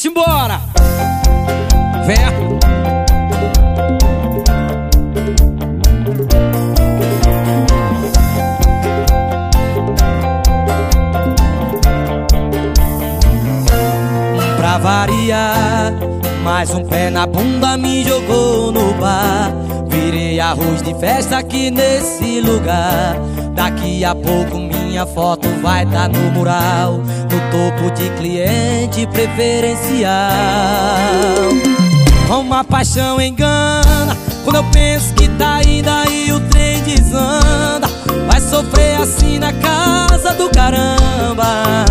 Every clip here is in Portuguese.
Simbora! Venha! Pra variar, mais um pé na bunda me jogou no bar. Virei arroz de festa aqui nesse lugar. Daqui a pouco minha foto vai tá no mural, no topo de cliente preferencial. Uma paixão engana, quando eu penso que tá indo aí o trem desanda. Vai sofrer assim na casa do caramba.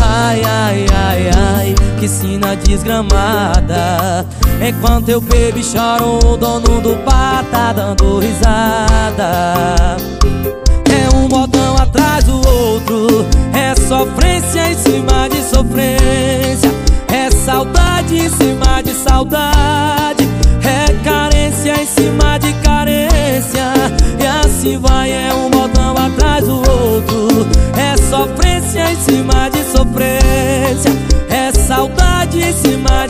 Ai, ai, ai, ai, que sina desgramada Enquanto eu bebo e choro, o dono do bar tá dando risada saudade. É carência em cima de carência. E assim vai, é um botão atrás do outro. É sofrência em cima de sofrência. É saudade em cima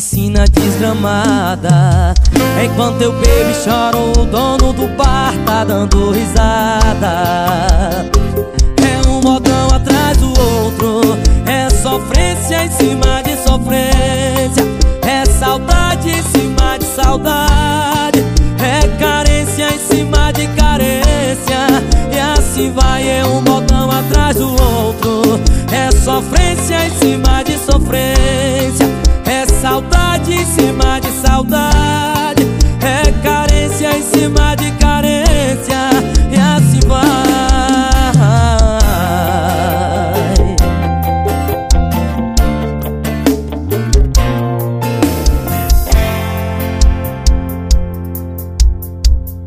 sina desgramada. Enquanto eu bebo e choro O dono do bar tá dando risada. É um modão atrás do outro É sofrência em cima de sofrência. É saudade em cima de saudade. É carência em cima de carência. E assim vai, é um botão atrás do outro. É sofrência em cima de sofrência Saudade em cima de saudade. É carência em cima de carência